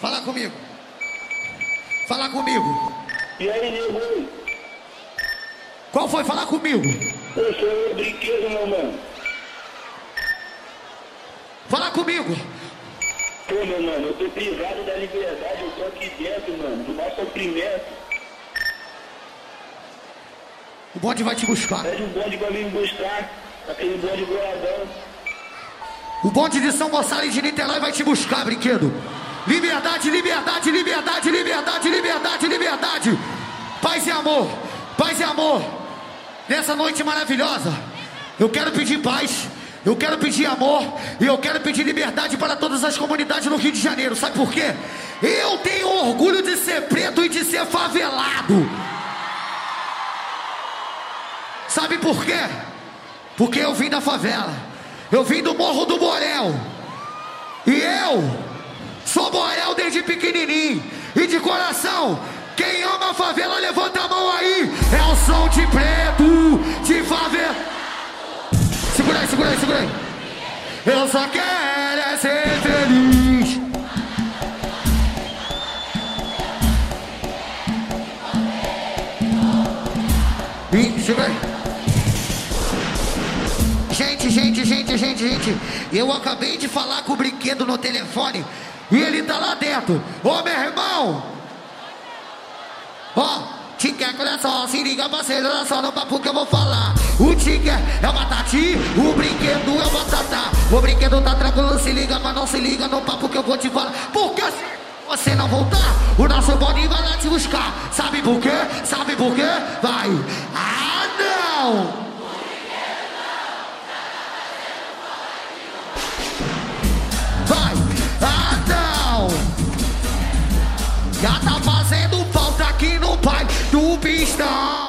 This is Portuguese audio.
comigo. Fala comigo. E aí, nego? Qual foi? Fala comigo. Eu sou o brinquedo, meu mano. Fala comigo. Pô, meu mano, eu tô privado da liberdade, eu tô aqui dentro, mano, do maior sofrimento. O bonde vai te buscar. Pede um bonde pra me buscar, aquele bonde boladão. O bonde de São Gonçalo e de Niterói vai te buscar, brinquedo. Liberdade, liberdade, liberdade, liberdade, liberdade, liberdade. Paz e amor, paz e amor. Nessa noite maravilhosa, eu quero pedir paz, eu quero pedir amor e eu quero pedir liberdade para todas as comunidades no Rio de Janeiro. Sabe por quê? Eu tenho orgulho de ser preto e de ser favelado. Sabe por quê? Porque eu vim da favela. Eu vim do Morro do Borel. E eu pequenininho. E de coração, quem ama a favela, levanta a mão aí. É o som de preto, de favela. Segura aí, segura aí, segura aí. Eu só quero é ser feliz. Ih, segura aí. Gente, gente, gente, gente, gente. Eu acabei de falar com o brinquedo no telefone e ele tá lá dentro. Ô meu irmão! Ó, olha só, se liga parceiro, olha só no papo que eu vou falar. O Tique é o Batati, o brinquedo é o Batatá. O brinquedo tá tranquilo, se liga, mas não se liga no papo que eu vou te falar. Porque se você não voltar, o nosso bode vai lá te buscar. Sabe por quê? Sabe por quê? Vai. Ah, não! Já tá fazendo falta aqui no pai do pistão.